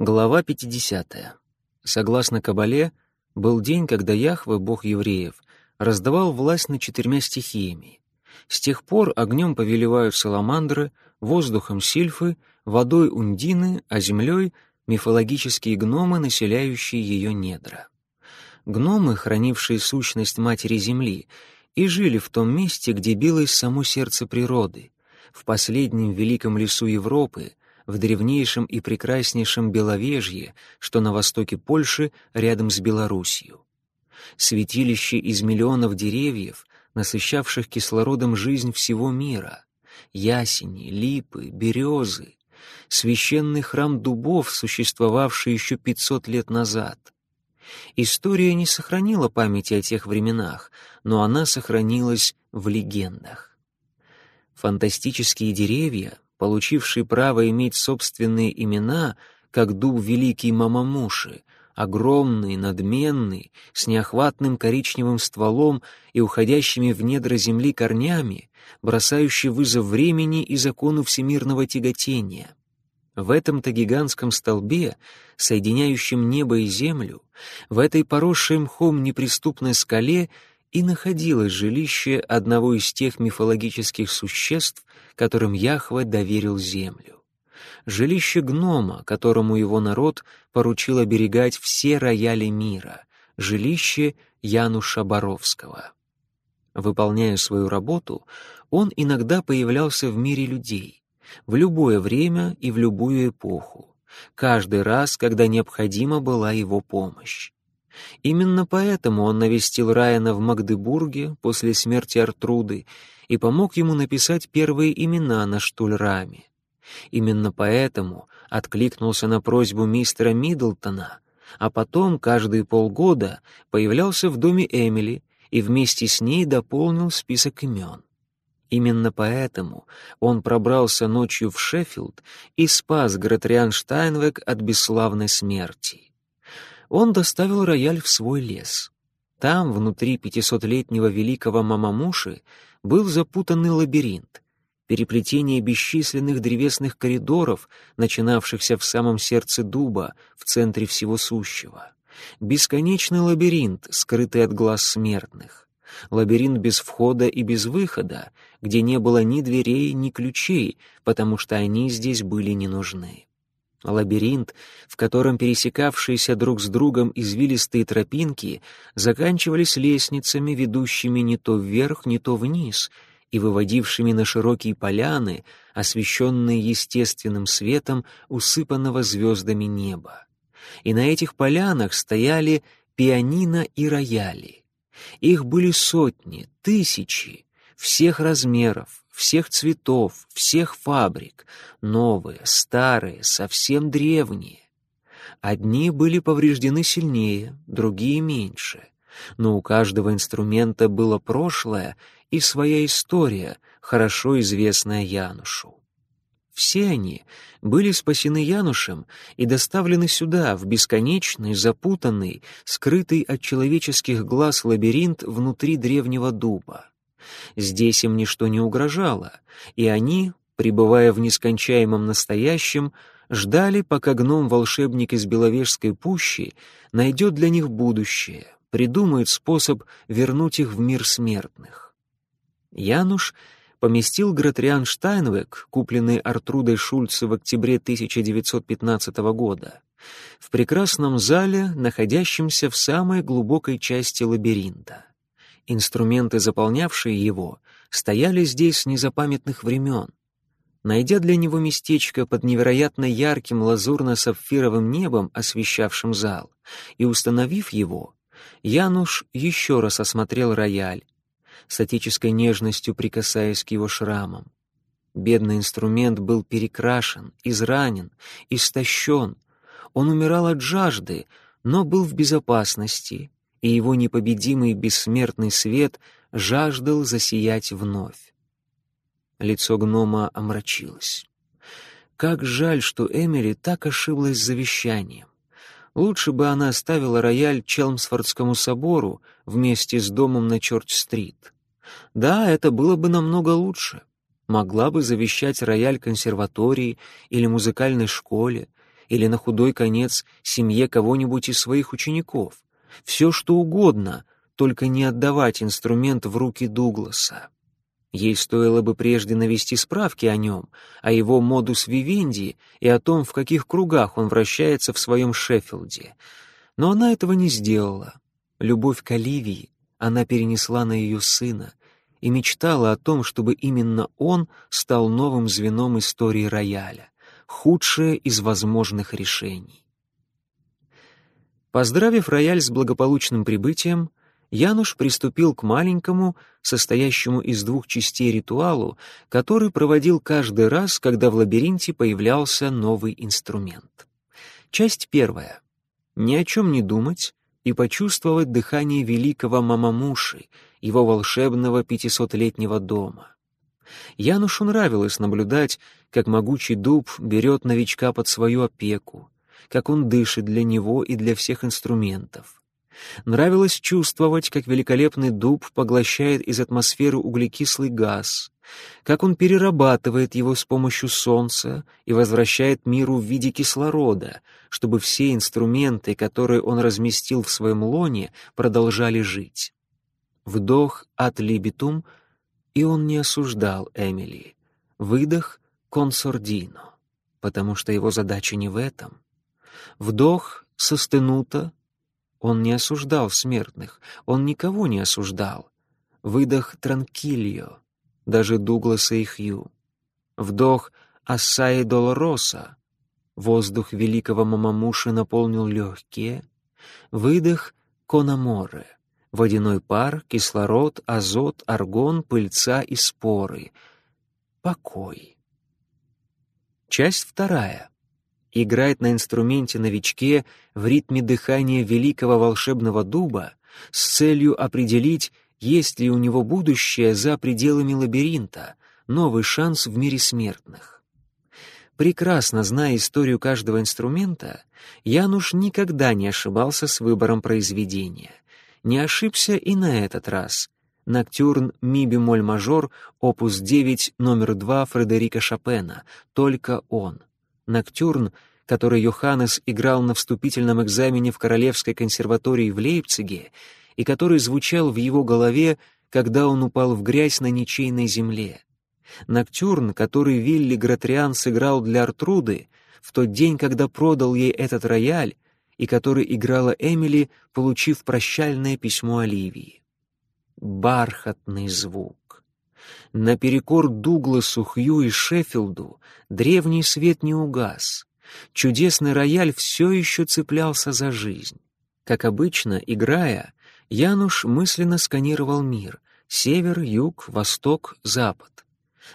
Глава 50. Согласно Кабале, был день, когда Яхве, бог евреев, раздавал власть над четырьмя стихиями. С тех пор огнем повелевают саламандры, воздухом сильфы, водой ундины, а землей — мифологические гномы, населяющие ее недра. Гномы, хранившие сущность Матери Земли, и жили в том месте, где билось само сердце природы, в последнем великом лесу Европы, в древнейшем и прекраснейшем Беловежье, что на востоке Польши рядом с Белоруссией. Святилище из миллионов деревьев, насыщавших кислородом жизнь всего мира. Ясени, липы, березы. Священный храм дубов, существовавший еще 500 лет назад. История не сохранила памяти о тех временах, но она сохранилась в легендах. Фантастические деревья, получивший право иметь собственные имена, как дуб великий Мамамуши, огромный, надменный, с неохватным коричневым стволом и уходящими в недра земли корнями, бросающий вызов времени и закону всемирного тяготения. В этом-то гигантском столбе, соединяющем небо и землю, в этой поросшей мхом неприступной скале и находилось жилище одного из тех мифологических существ, которым Яхве доверил землю. Жилище гнома, которому его народ поручил оберегать все рояли мира, жилище Януша Боровского. Выполняя свою работу, он иногда появлялся в мире людей, в любое время и в любую эпоху, каждый раз, когда необходима была его помощь. Именно поэтому он навестил Райана в Магдебурге после смерти Артруды и помог ему написать первые имена на штульраме. Именно поэтому откликнулся на просьбу мистера Миддлтона, а потом каждые полгода появлялся в доме Эмили и вместе с ней дополнил список имен. Именно поэтому он пробрался ночью в Шеффилд и спас Гратриан Штайнвек от бесславной смерти. Он доставил рояль в свой лес. Там, внутри пятисотлетнего великого Мамамуши, был запутанный лабиринт, переплетение бесчисленных древесных коридоров, начинавшихся в самом сердце дуба, в центре всего сущего. Бесконечный лабиринт, скрытый от глаз смертных. Лабиринт без входа и без выхода, где не было ни дверей, ни ключей, потому что они здесь были не нужны. Лабиринт, в котором пересекавшиеся друг с другом извилистые тропинки заканчивались лестницами, ведущими не то вверх, не то вниз, и выводившими на широкие поляны, освещенные естественным светом усыпанного звездами неба. И на этих полянах стояли пианино и рояли. Их были сотни, тысячи, всех размеров, всех цветов, всех фабрик, новые, старые, совсем древние. Одни были повреждены сильнее, другие меньше, но у каждого инструмента было прошлое и своя история, хорошо известная Янушу. Все они были спасены Янушем и доставлены сюда, в бесконечный, запутанный, скрытый от человеческих глаз лабиринт внутри древнего дуба. Здесь им ничто не угрожало, и они, пребывая в нескончаемом настоящем, ждали, пока гном-волшебник из Беловежской пущи найдет для них будущее, придумает способ вернуть их в мир смертных. Януш поместил Гратриан Штайнвек, купленный Артрудой Шульце в октябре 1915 года, в прекрасном зале, находящемся в самой глубокой части лабиринта. Инструменты, заполнявшие его, стояли здесь с незапамятных времен. Найдя для него местечко под невероятно ярким лазурно-сапфировым небом, освещавшим зал, и установив его, Януш еще раз осмотрел рояль, с отеческой нежностью прикасаясь к его шрамам. Бедный инструмент был перекрашен, изранен, истощен. Он умирал от жажды, но был в безопасности, и его непобедимый бессмертный свет жаждал засиять вновь. Лицо гнома омрачилось. Как жаль, что Эмили так ошиблась с завещанием. Лучше бы она оставила рояль Челмсфордскому собору вместе с домом на Чорч-стрит. Да, это было бы намного лучше. Могла бы завещать рояль консерватории или музыкальной школе, или на худой конец семье кого-нибудь из своих учеников. Все что угодно, только не отдавать инструмент в руки Дугласа. Ей стоило бы прежде навести справки о нем, о его модус вивенди и о том, в каких кругах он вращается в своем Шеффилде. Но она этого не сделала. Любовь к Оливии она перенесла на ее сына и мечтала о том, чтобы именно он стал новым звеном истории рояля, худшее из возможных решений. Поздравив рояль с благополучным прибытием, Януш приступил к маленькому, состоящему из двух частей ритуалу, который проводил каждый раз, когда в лабиринте появлялся новый инструмент. Часть первая. Ни о чем не думать и почувствовать дыхание великого Мамамуши, его волшебного пятисотлетнего дома. Янушу нравилось наблюдать, как могучий дуб берет новичка под свою опеку, как он дышит для него и для всех инструментов. Нравилось чувствовать, как великолепный дуб поглощает из атмосферы углекислый газ, как он перерабатывает его с помощью солнца и возвращает миру в виде кислорода, чтобы все инструменты, которые он разместил в своем лоне, продолжали жить. Вдох от либитум, и он не осуждал Эмили. Выдох — консордино, потому что его задача не в этом. Вдох — состенуто, он не осуждал смертных, он никого не осуждал. Выдох Транкильо, даже Дугласа и Хью. Вдох Ассаи Долороса. Воздух великого Мамамуши наполнил легкие. Выдох Конаморе. Водяной пар, кислород, азот, аргон, пыльца и споры. Покой. Часть вторая играет на инструменте-новичке в ритме дыхания великого волшебного дуба с целью определить, есть ли у него будущее за пределами лабиринта, новый шанс в мире смертных. Прекрасно зная историю каждого инструмента, Януш никогда не ошибался с выбором произведения. Не ошибся и на этот раз. Ноктюрн ми бемоль мажор, опус 9, номер 2 Фредерика Шопена. Только он. Ноктюрн, который Йоханнес играл на вступительном экзамене в Королевской консерватории в Лейпциге и который звучал в его голове, когда он упал в грязь на ничейной земле. Ноктюрн, который Вилли Гратриан сыграл для Артруды в тот день, когда продал ей этот рояль, и который играла Эмили, получив прощальное письмо Оливии. Бархатный звук. Наперекор Дугласу, Хью и Шеффилду древний свет не угас. Чудесный рояль все еще цеплялся за жизнь. Как обычно, играя, Януш мысленно сканировал мир — север, юг, восток, запад.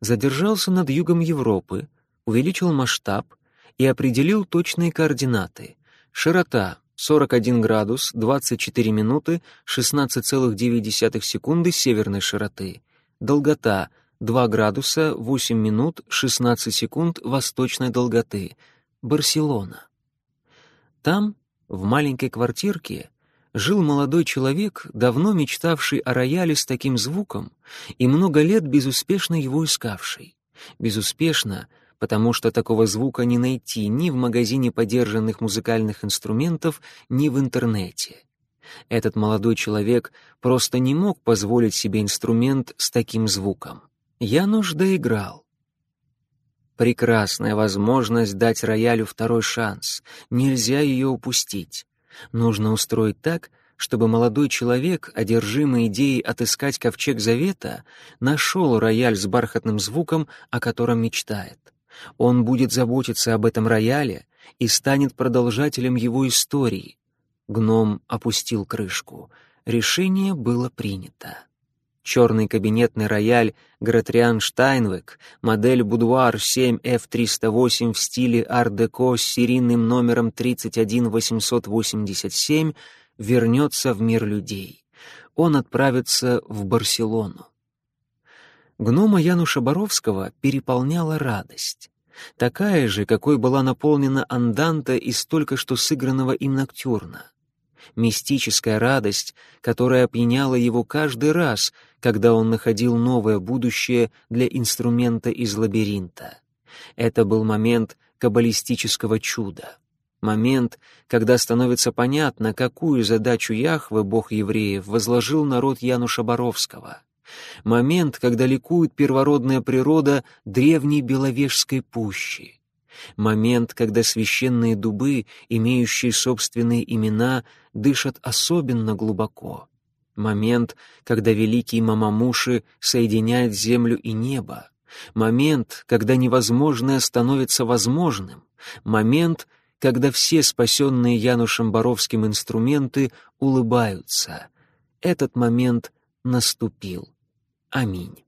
Задержался над югом Европы, увеличил масштаб и определил точные координаты. Широта — 41 градус, 24 минуты, 16,9 секунды северной широты — Долгота 2 градуса 8 минут 16 секунд восточной долготы. Барселона. Там, в маленькой квартирке, жил молодой человек, давно мечтавший о рояле с таким звуком и много лет безуспешно его искавший. Безуспешно, потому что такого звука не найти ни в магазине подержанных музыкальных инструментов, ни в интернете. Этот молодой человек просто не мог позволить себе инструмент с таким звуком. Я нужда играл. Прекрасная возможность дать роялю второй шанс. Нельзя ее упустить. Нужно устроить так, чтобы молодой человек, одержимый идеей отыскать ковчег завета, нашел рояль с бархатным звуком, о котором мечтает. Он будет заботиться об этом рояле и станет продолжателем его истории, Гном опустил крышку. Решение было принято. Черный кабинетный рояль Гратриан Штайнвек, модель Будуар 7F308 в стиле ар-деко с серийным номером 31887 вернется в мир людей. Он отправится в Барселону. Гнома Януша Боровского переполняла радость. Такая же, какой была наполнена анданта из только что сыгранного им ноктюрна мистическая радость, которая опьяняла его каждый раз, когда он находил новое будущее для инструмента из лабиринта. Это был момент, каббалистического чуда. Момент, когда становится понятно, какую задачу Яхве, бог евреев, возложил народ Януша Боровского. Момент, когда ликует первородная природа древней Беловежской пущи. Момент, когда священные дубы, имеющие собственные имена, дышат особенно глубоко. Момент, когда великий Мамамуши соединяет землю и небо. Момент, когда невозможное становится возможным. Момент, когда все спасенные Янушем Боровским инструменты улыбаются. Этот момент наступил. Аминь.